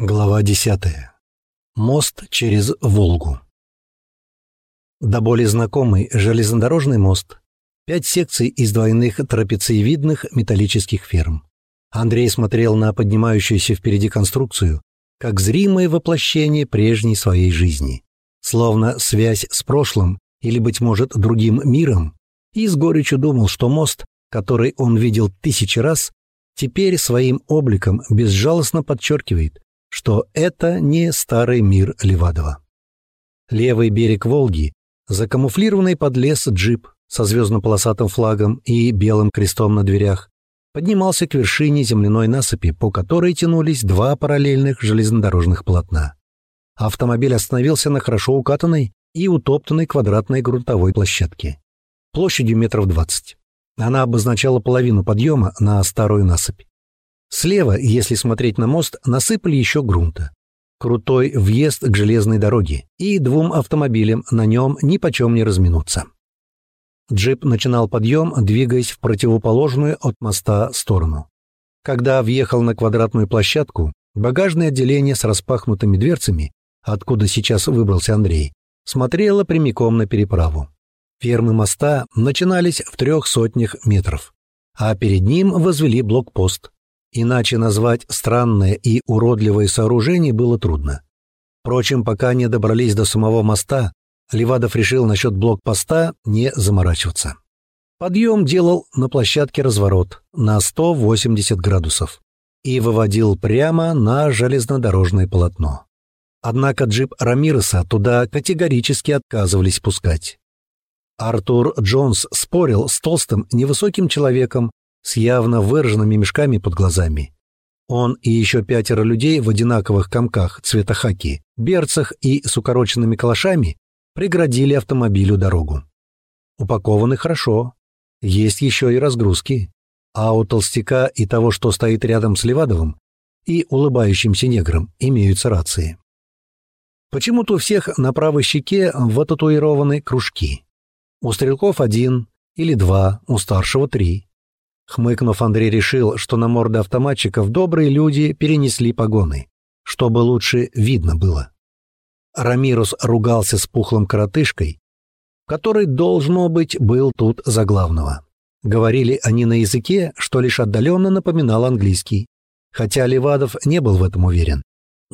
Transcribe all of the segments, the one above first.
Глава 10. Мост через Волгу. До более знакомый железнодорожный мост. Пять секций из двойных трапециевидных металлических ферм. Андрей смотрел на поднимающуюся впереди конструкцию, как зримое воплощение прежней своей жизни. Словно связь с прошлым или, быть может, другим миром, и с горечью думал, что мост, который он видел тысячи раз, теперь своим обликом безжалостно подчеркивает, что это не старый мир Левадова. Левый берег Волги, закамуфлированный под лес джип со звездно-полосатым флагом и белым крестом на дверях, поднимался к вершине земляной насыпи, по которой тянулись два параллельных железнодорожных полотна. Автомобиль остановился на хорошо укатанной и утоптанной квадратной грунтовой площадке, площадью метров двадцать. Она обозначала половину подъема на старую насыпь. Слева, если смотреть на мост, насыпали еще грунта. Крутой въезд к железной дороге, и двум автомобилям на нем ни почем не разминуться. Джип начинал подъем, двигаясь в противоположную от моста сторону. Когда въехал на квадратную площадку, багажное отделение с распахнутыми дверцами, откуда сейчас выбрался Андрей, смотрело прямиком на переправу. Фермы моста начинались в трех сотнях метров, а перед ним возвели блокпост, Иначе назвать странное и уродливое сооружение было трудно. Впрочем, пока не добрались до самого моста, Левадов решил насчет блокпоста не заморачиваться. Подъем делал на площадке разворот на 180 градусов и выводил прямо на железнодорожное полотно. Однако джип Рамиреса туда категорически отказывались пускать. Артур Джонс спорил с толстым невысоким человеком с явно выраженными мешками под глазами. Он и еще пятеро людей в одинаковых комках цвета хаки, берцах и с укороченными калашами преградили автомобилю дорогу. Упакованы хорошо. Есть еще и разгрузки. А у толстяка и того, что стоит рядом с Левадовым, и улыбающимся негром имеются рации. Почему-то у всех на правой щеке вататуированы кружки. У стрелков один или два, у старшего три. Хмыкнув, Андрей решил, что на морды автоматчиков добрые люди перенесли погоны, чтобы лучше видно было. Рамирус ругался с пухлым коротышкой, который, должно быть, был тут за главного. Говорили они на языке, что лишь отдаленно напоминал английский, хотя Левадов не был в этом уверен.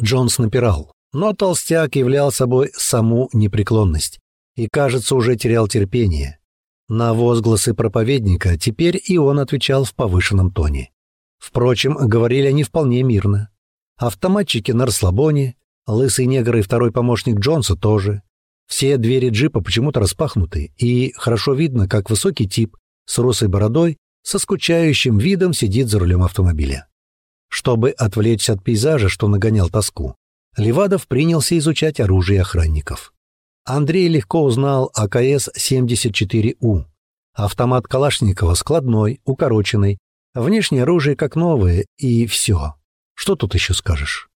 Джонс напирал, но толстяк являл собой саму непреклонность и, кажется, уже терял терпение. На возгласы проповедника теперь и он отвечал в повышенном тоне. Впрочем, говорили они вполне мирно. Автоматчики на расслабоне, лысый негр и второй помощник Джонса тоже. Все двери джипа почему-то распахнуты, и хорошо видно, как высокий тип с русой бородой со скучающим видом сидит за рулем автомобиля. Чтобы отвлечься от пейзажа, что нагонял тоску, Левадов принялся изучать оружие охранников. Андрей легко узнал АКС-74У. Автомат Калашникова складной, укороченный, внешнее оружие как новое, и все. Что тут еще скажешь?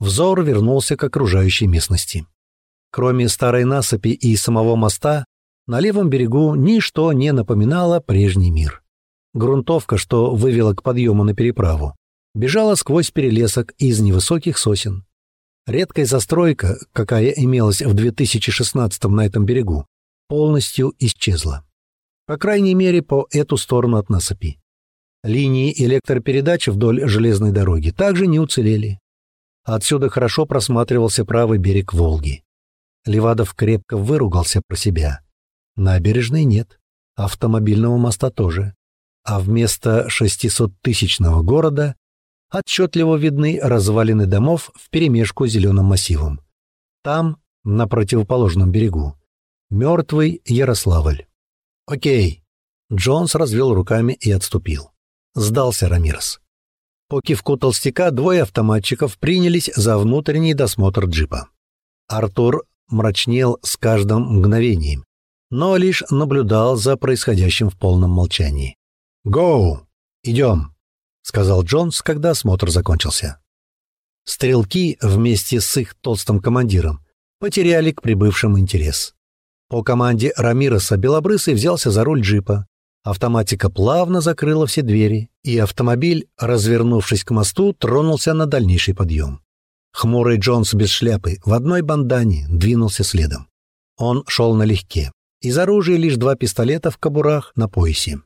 Взор вернулся к окружающей местности. Кроме старой насыпи и самого моста, на левом берегу ничто не напоминало прежний мир. Грунтовка, что вывела к подъему на переправу, бежала сквозь перелесок из невысоких сосен. Редкая застройка, какая имелась в 2016 на этом берегу, полностью исчезла. По крайней мере, по эту сторону от насыпи. Линии электропередачи вдоль железной дороги также не уцелели. Отсюда хорошо просматривался правый берег Волги. Левадов крепко выругался про себя. Набережной нет, автомобильного моста тоже. А вместо 600-тысячного города отчетливо видны развалины домов вперемешку с зеленым массивом. Там, на противоположном берегу, мертвый Ярославль. «Окей». Джонс развел руками и отступил. Сдался Рамирес. По кивку толстяка двое автоматчиков принялись за внутренний досмотр джипа. Артур мрачнел с каждым мгновением, но лишь наблюдал за происходящим в полном молчании. «Гоу! Идем!» — сказал Джонс, когда осмотр закончился. Стрелки вместе с их толстым командиром потеряли к прибывшим интерес. По команде Рамироса Белобрысый взялся за руль джипа. Автоматика плавно закрыла все двери, и автомобиль, развернувшись к мосту, тронулся на дальнейший подъем. Хмурый Джонс без шляпы в одной бандане двинулся следом. Он шел налегке. Из оружия лишь два пистолета в кобурах на поясе.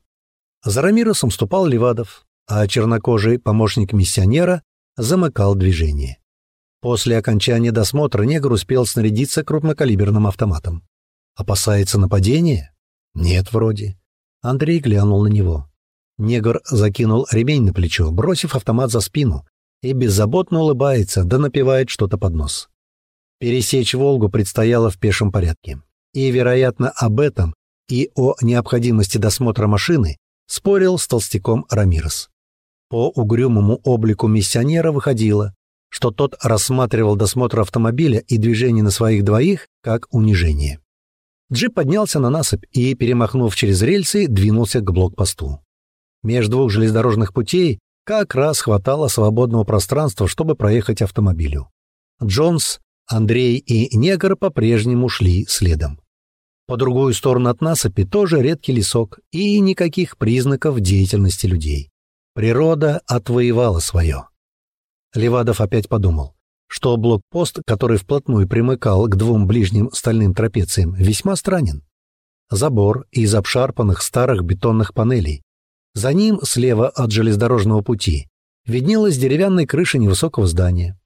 За Рамиросом ступал Левадов, а чернокожий помощник миссионера замыкал движение. После окончания досмотра негр успел снарядиться крупнокалиберным автоматом. Опасается нападения? Нет, вроде. Андрей глянул на него. Негр закинул ремень на плечо, бросив автомат за спину, и беззаботно улыбается, да напевает что-то под нос. Пересечь Волгу предстояло в пешем порядке. И, вероятно, об этом и о необходимости досмотра машины спорил с толстяком Рамирес. По угрюмому облику миссионера выходило, что тот рассматривал досмотр автомобиля и движение на своих двоих как унижение. Джип поднялся на насыпь и, перемахнув через рельсы, двинулся к блокпосту. Между двух железнодорожных путей как раз хватало свободного пространства, чтобы проехать автомобилю. Джонс, Андрей и Негр по-прежнему шли следом. По другую сторону от насыпи тоже редкий лесок и никаких признаков деятельности людей. Природа отвоевала свое. Левадов опять подумал, что блокпост, который вплотную примыкал к двум ближним стальным трапециям, весьма странен. Забор из обшарпанных старых бетонных панелей. За ним, слева от железнодорожного пути, виднелась деревянная крыша невысокого здания.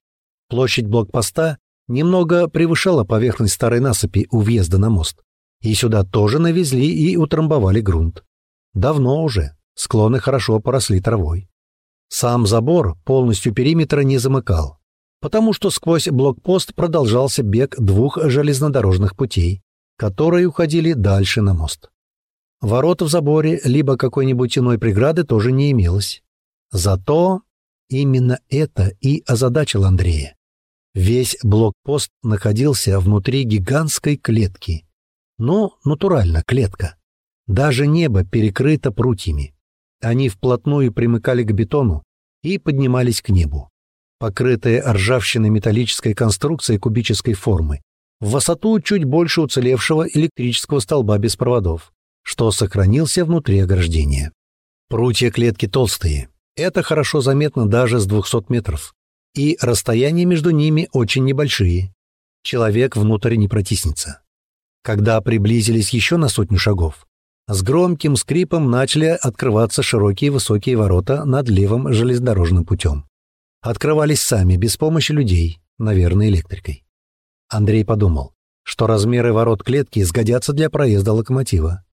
Площадь блокпоста немного превышала поверхность старой насыпи у въезда на мост. И сюда тоже навезли и утрамбовали грунт. Давно уже, Склоны хорошо поросли травой. Сам забор полностью периметра не замыкал, потому что сквозь блокпост продолжался бег двух железнодорожных путей, которые уходили дальше на мост. Ворот в заборе либо какой-нибудь иной преграды тоже не имелось. Зато именно это и озадачил Андрея. Весь блокпост находился внутри гигантской клетки. Ну, натурально, клетка. Даже небо перекрыто прутьями. Они вплотную примыкали к бетону и поднимались к небу. Покрытая ржавчиной металлической конструкцией кубической формы, в высоту чуть больше уцелевшего электрического столба без проводов, что сохранился внутри ограждения. Прутья клетки толстые. Это хорошо заметно даже с 200 метров. И расстояния между ними очень небольшие. Человек внутрь не протиснется. Когда приблизились еще на сотню шагов, с громким скрипом начали открываться широкие высокие ворота над левым железнодорожным путем. Открывались сами, без помощи людей, наверное, электрикой. Андрей подумал, что размеры ворот клетки сгодятся для проезда локомотива.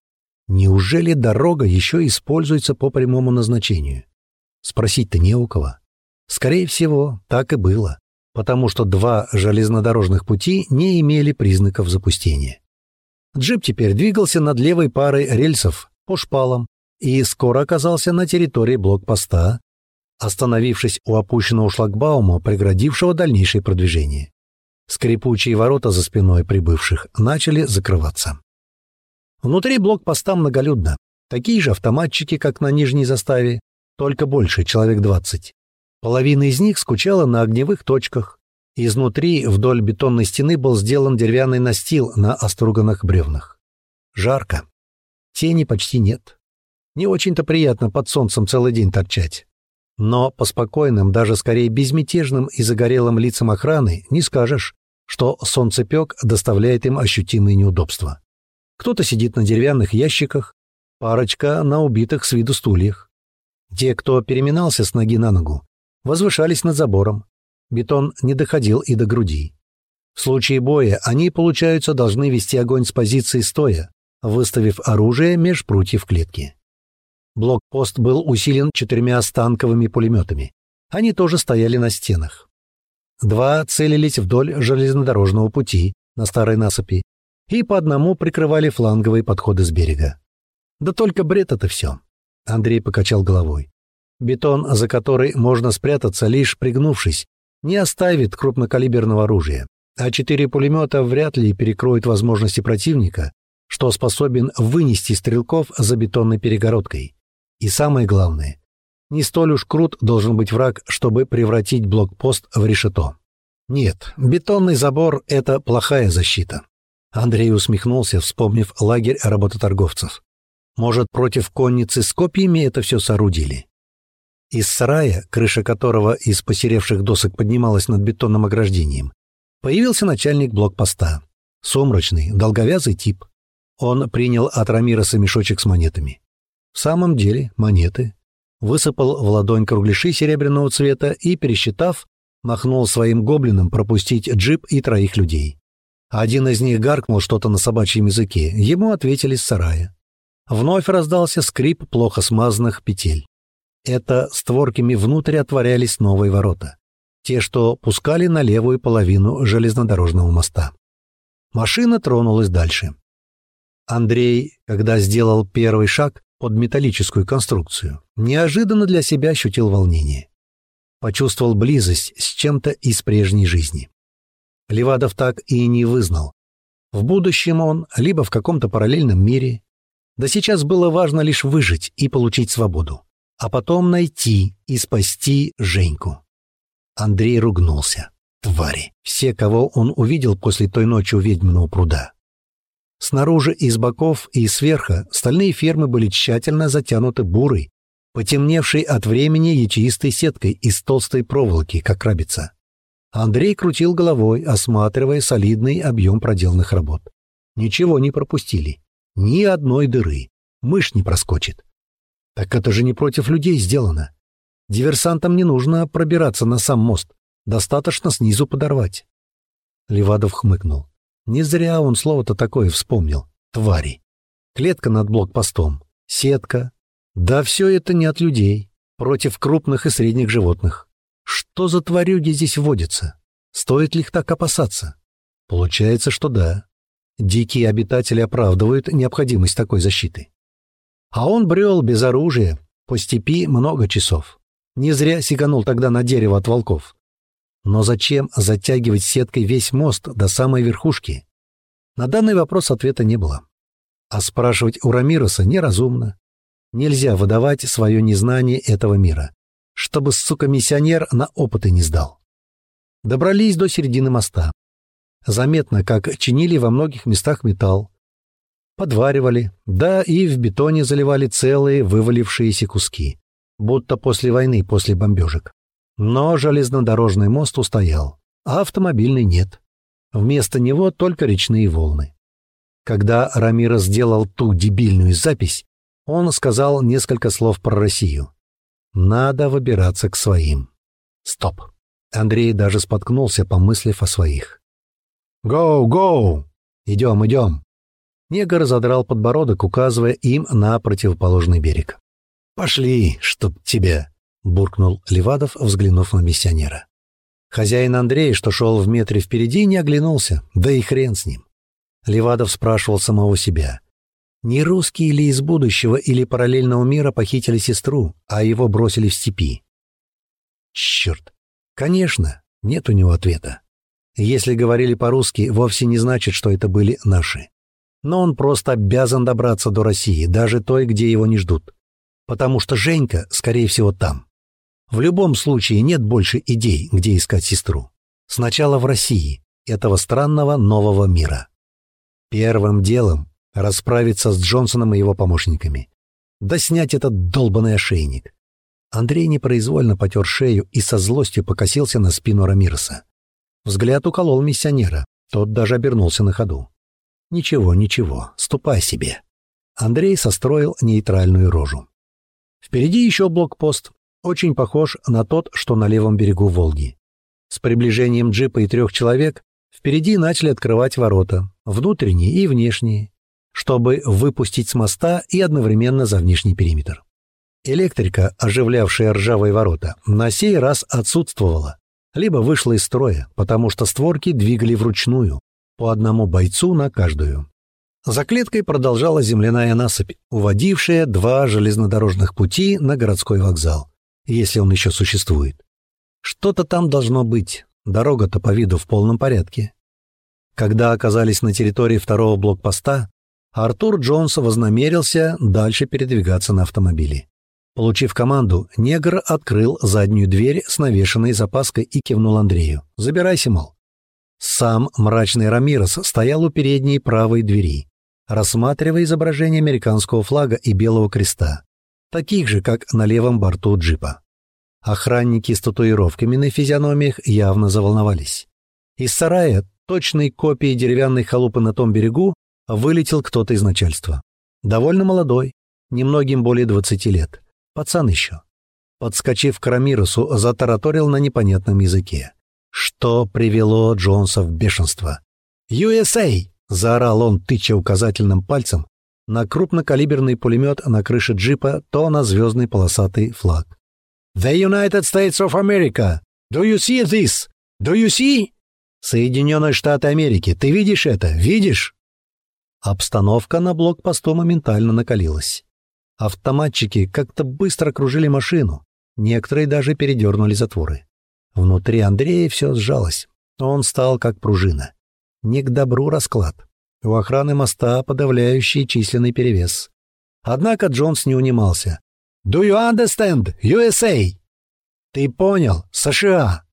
Неужели дорога еще используется по прямому назначению? Спросить-то не у кого. Скорее всего, так и было, потому что два железнодорожных пути не имели признаков запустения. Джип теперь двигался над левой парой рельсов по шпалам и скоро оказался на территории блокпоста, остановившись у опущенного шлагбаума, преградившего дальнейшее продвижение. Скрипучие ворота за спиной прибывших начали закрываться. Внутри блокпоста многолюдно. Такие же автоматчики, как на нижней заставе, только больше, человек двадцать. Половина из них скучала на огневых точках, Изнутри вдоль бетонной стены был сделан деревянный настил на оструганных бревнах. Жарко. Тени почти нет. Не очень-то приятно под солнцем целый день торчать. Но по спокойным, даже скорее безмятежным и загорелым лицам охраны не скажешь, что солнцепек доставляет им ощутимые неудобства. Кто-то сидит на деревянных ящиках, парочка на убитых с виду стульях. Те, кто переминался с ноги на ногу, возвышались над забором, Бетон не доходил и до груди. В случае боя они, получается, должны вести огонь с позиции стоя, выставив оружие меж прутьев клетки. Блокпост был усилен четырьмя станковыми пулеметами. Они тоже стояли на стенах. Два целились вдоль железнодорожного пути на старой насыпи и по одному прикрывали фланговые подходы с берега. Да только бред это все. Андрей покачал головой. Бетон, за который можно спрятаться, лишь пригнувшись, не оставит крупнокалиберного оружия, а четыре пулемета вряд ли перекроют возможности противника, что способен вынести стрелков за бетонной перегородкой. И самое главное, не столь уж крут должен быть враг, чтобы превратить блокпост в решето. Нет, бетонный забор — это плохая защита. Андрей усмехнулся, вспомнив лагерь работоторговцев. Может, против конницы с копьями это все соорудили? Из сарая, крыша которого из посеревших досок поднималась над бетонным ограждением, появился начальник блокпоста. Сумрачный, долговязый тип. Он принял от Рамироса мешочек с монетами. В самом деле монеты. Высыпал в ладонь кругляши серебряного цвета и, пересчитав, махнул своим гоблинам пропустить джип и троих людей. Один из них гаркнул что-то на собачьем языке. Ему ответили с сарая. Вновь раздался скрип плохо смазанных петель. Это створками внутрь отворялись новые ворота. Те, что пускали на левую половину железнодорожного моста. Машина тронулась дальше. Андрей, когда сделал первый шаг под металлическую конструкцию, неожиданно для себя ощутил волнение. Почувствовал близость с чем-то из прежней жизни. Левадов так и не вызнал. В будущем он либо в каком-то параллельном мире, да сейчас было важно лишь выжить и получить свободу, а потом найти и спасти Женьку. Андрей ругнулся. Твари. Все, кого он увидел после той ночи у ведьминого пруда. Снаружи и с боков, и сверху стальные фермы были тщательно затянуты бурой, потемневшей от времени ячеистой сеткой из толстой проволоки, как рабица. Андрей крутил головой, осматривая солидный объем проделанных работ. Ничего не пропустили. Ни одной дыры. Мышь не проскочит. Так это же не против людей сделано. Диверсантам не нужно пробираться на сам мост. Достаточно снизу подорвать. Левадов хмыкнул. Не зря он слово-то такое вспомнил. Твари. Клетка над блокпостом. Сетка. Да все это не от людей. Против крупных и средних животных. Что за тварюги здесь водятся? Стоит ли их так опасаться? Получается, что да. Дикие обитатели оправдывают необходимость такой защиты. А он брел без оружия по степи много часов. Не зря сиганул тогда на дерево от волков. Но зачем затягивать сеткой весь мост до самой верхушки? На данный вопрос ответа не было. А спрашивать у Рамироса неразумно. Нельзя выдавать свое незнание этого мира, чтобы, сука, миссионер на опыты не сдал. Добрались до середины моста. Заметно, как чинили во многих местах металл. Подваривали, да и в бетоне заливали целые вывалившиеся куски, будто после войны, после бомбежек. Но железнодорожный мост устоял, а автомобильный нет. Вместо него только речные волны. Когда Рамира сделал ту дебильную запись, он сказал несколько слов про Россию. Надо выбираться к своим. Стоп. Андрей даже споткнулся, помыслив о своих. «Гоу, гоу! Идем, идем!» Негр задрал подбородок, указывая им на противоположный берег. «Пошли, чтоб тебя!» — буркнул Левадов, взглянув на миссионера. Хозяин Андрей, что шел в метре впереди, не оглянулся, да и хрен с ним. Левадов спрашивал самого себя. Не русские ли из будущего или параллельного мира похитили сестру, а его бросили в степи? Черт! Конечно, нет у него ответа. Если говорили по-русски, вовсе не значит, что это были наши. Но он просто обязан добраться до России, даже той, где его не ждут. Потому что Женька, скорее всего, там. В любом случае нет больше идей, где искать сестру. Сначала в России, этого странного нового мира. Первым делом расправиться с Джонсоном и его помощниками. Да снять этот долбанный ошейник. Андрей непроизвольно потер шею и со злостью покосился на спину Рамироса. Взгляд уколол миссионера. Тот даже обернулся на ходу. «Ничего, ничего, ступай себе». Андрей состроил нейтральную рожу. Впереди еще блокпост, очень похож на тот, что на левом берегу Волги. С приближением джипа и трех человек впереди начали открывать ворота, внутренние и внешние, чтобы выпустить с моста и одновременно за внешний периметр. Электрика, оживлявшая ржавые ворота, на сей раз отсутствовала, либо вышла из строя, потому что створки двигали вручную, по одному бойцу на каждую. За клеткой продолжала земляная насыпь, уводившая два железнодорожных пути на городской вокзал, если он еще существует. Что-то там должно быть, дорога-то по виду в полном порядке. Когда оказались на территории второго блокпоста, Артур Джонс вознамерился дальше передвигаться на автомобиле. Получив команду, негр открыл заднюю дверь с навешенной запаской и кивнул Андрею. «Забирайся, мол». Сам мрачный Рамирос стоял у передней правой двери, рассматривая изображение американского флага и белого креста, таких же, как на левом борту джипа. Охранники с татуировками на физиономиях явно заволновались. Из сарая, точной копии деревянной халупы на том берегу, вылетел кто-то из начальства. Довольно молодой, немногим более двадцати лет. Пацан еще. Подскочив к Рамиросу, затараторил на непонятном языке. Что привело Джонса в бешенство? «USA!» — заорал он, тыча указательным пальцем на крупнокалиберный пулемет на крыше джипа, то на звездный полосатый флаг. «The United States of America! Do you see this? Do you see?» «Соединенные Штаты Америки, ты видишь это? Видишь?» Обстановка на блокпосту моментально накалилась. Автоматчики как-то быстро окружили машину, некоторые даже передернули затворы. Внутри Андрея все сжалось, он стал как пружина. Не к добру расклад. У охраны моста подавляющий численный перевес. Однако Джонс не унимался. «Do you understand? USA!» «Ты понял? США!»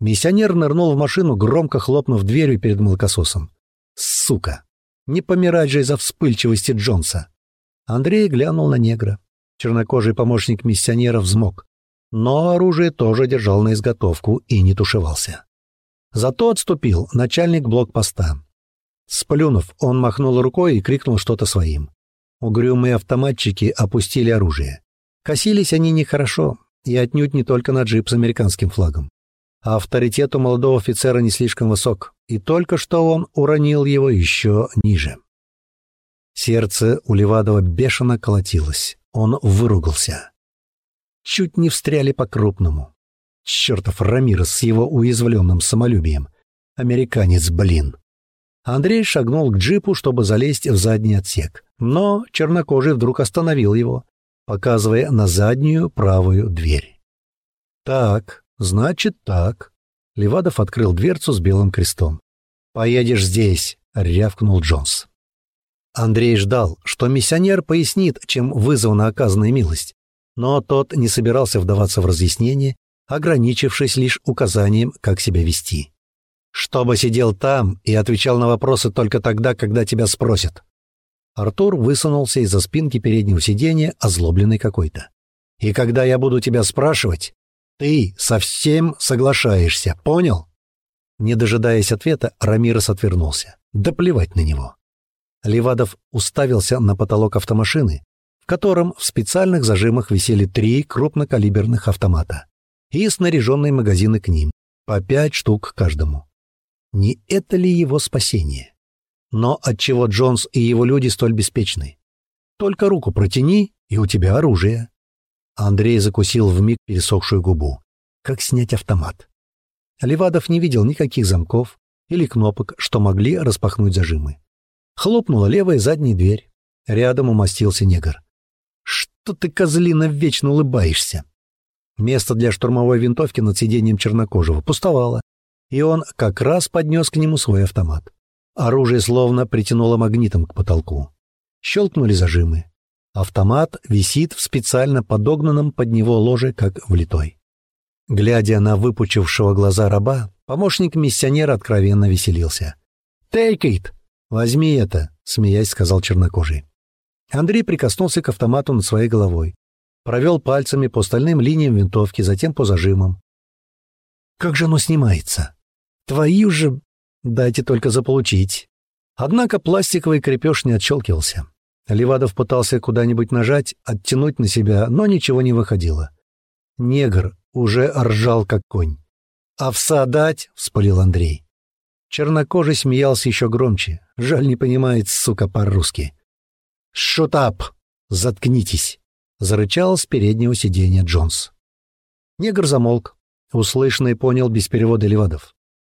Миссионер нырнул в машину, громко хлопнув дверью перед молокососом. «Сука! Не помирать же из-за вспыльчивости Джонса!» Андрей глянул на негра. Чернокожий помощник миссионера взмок. Но оружие тоже держал на изготовку и не тушевался. Зато отступил начальник блокпоста. Сплюнув, он махнул рукой и крикнул что-то своим. Угрюмые автоматчики опустили оружие. Косились они нехорошо, и отнюдь не только на джип с американским флагом. А авторитет у молодого офицера не слишком высок, и только что он уронил его еще ниже. Сердце у Левадова бешено колотилось. Он выругался. Чуть не встряли по-крупному. Чертов Рамирес с его уязвленным самолюбием. Американец, блин. Андрей шагнул к джипу, чтобы залезть в задний отсек. Но чернокожий вдруг остановил его, показывая на заднюю правую дверь. «Так, значит так». Левадов открыл дверцу с белым крестом. «Поедешь здесь», — рявкнул Джонс. Андрей ждал, что миссионер пояснит, чем вызвана оказанная милость, но тот не собирался вдаваться в разъяснение, ограничившись лишь указанием, как себя вести. «Чтобы сидел там и отвечал на вопросы только тогда, когда тебя спросят», Артур высунулся из-за спинки переднего сиденья, озлобленный какой-то. «И когда я буду тебя спрашивать, ты совсем соглашаешься, понял?» Не дожидаясь ответа, Рамирес отвернулся. Да плевать на него. Левадов уставился на потолок автомашины, котором в специальных зажимах висели три крупнокалиберных автомата и снаряженные магазины к ним, по пять штук каждому. Не это ли его спасение? Но отчего Джонс и его люди столь беспечны? Только руку протяни, и у тебя оружие. Андрей закусил вмиг пересохшую губу. Как снять автомат? Левадов не видел никаких замков или кнопок, что могли распахнуть зажимы. Хлопнула левая задняя дверь. Рядом умостился негр. «Что ты, козлина, вечно улыбаешься?» Место для штурмовой винтовки над сиденьем чернокожего пустовало, и он как раз поднес к нему свой автомат. Оружие словно притянуло магнитом к потолку. Щелкнули зажимы. Автомат висит в специально подогнанном под него ложе, как влитой. Глядя на выпучившего глаза раба, помощник миссионера откровенно веселился. «Take it! Возьми это!» — смеясь сказал чернокожий. Андрей прикоснулся к автомату над своей головой. Провел пальцами по стальным линиям винтовки, затем по зажимам. «Как же оно снимается? Твою же Дайте только заполучить. Однако пластиковый крепеж не отщелкивался. Левадов пытался куда-нибудь нажать, оттянуть на себя, но ничего не выходило. Негр уже ржал, как конь. «Овса дать!» — вспылил Андрей. Чернокожий смеялся еще громче. Жаль, не понимает, сука, по-русски. «Shut up! Заткнитесь!» — зарычал с переднего сиденья Джонс. Негр замолк. Услышанный понял без перевода Левадов.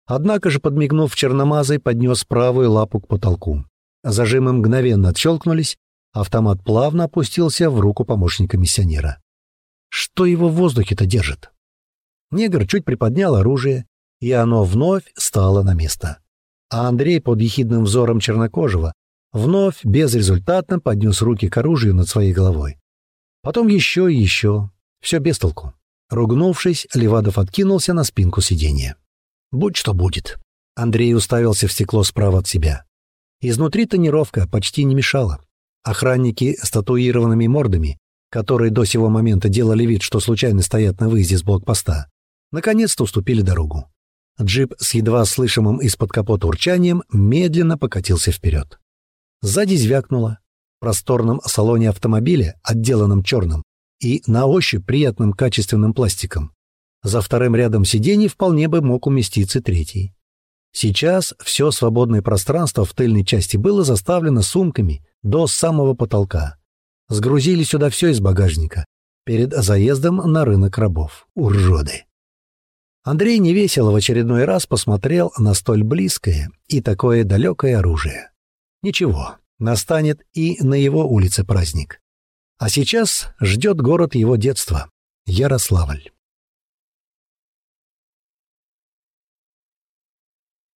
Однако же, подмигнув черномазой, поднес правую лапу к потолку. Зажимы мгновенно отщелкнулись, автомат плавно опустился в руку помощника миссионера. Что его в воздухе-то держит? Негр чуть приподнял оружие, и оно вновь стало на место. А Андрей под ехидным взором чернокожего вновь безрезультатно поднес руки к оружию над своей головой. Потом еще и еще. Все без толку. Ругнувшись, Левадов откинулся на спинку сиденья. Будь что будет. Андрей уставился в стекло справа от себя. Изнутри тонировка почти не мешала. Охранники с татуированными мордами которые до сего момента делали вид, что случайно стоят на выезде с блокпоста, наконец-то уступили дорогу. Джип с едва слышимым из-под капота урчанием медленно покатился вперед. Сзади звякнуло. В просторном салоне автомобиля, отделанном черным, и на ощупь приятным качественным пластиком, за вторым рядом сидений вполне бы мог уместиться третий. Сейчас все свободное пространство в тыльной части было заставлено сумками до самого потолка. Сгрузили сюда все из багажника. Перед заездом на рынок рабов. Уржоды. Андрей невесело в очередной раз посмотрел на столь близкое и такое далекое оружие. Ничего, настанет и на его улице праздник. А сейчас ждет город его детства — Ярославль.